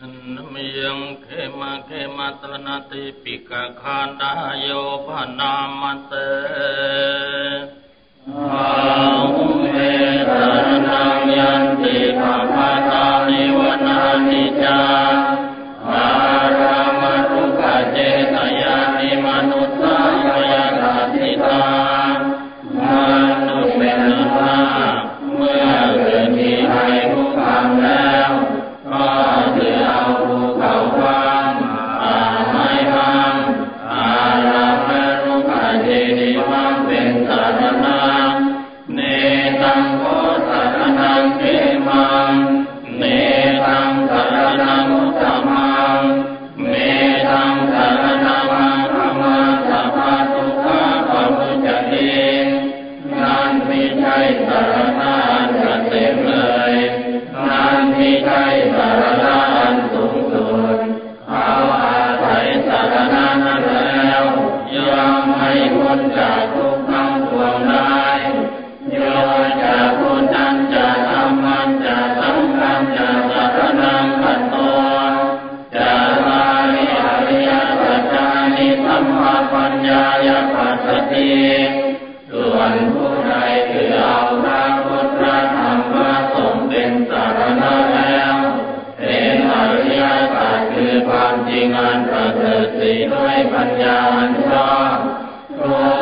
นมยังเขมาเขมาตนาติปิกาคาดาโยพนามเตอาหุเมตนังยันติภะพะตานิวนานิจา สีมังเป็นสารณะเนตังโกสารนังเขมัง จากทุกข์ทั้งปวงได้โยจะพุทธันจะธรรมันจะสังฆันจะสารนังขันโตจะมาริอริยสัจจานิสัมมาปัญญายปัสสติส่วนผู้ใดถือเอาพระพุทธธรรมพระสงฆ์เป็นสารณะแล้วเห็นอริยสัจคือความจริงอันประเสริฐด้วยปัญญาอัน Amen.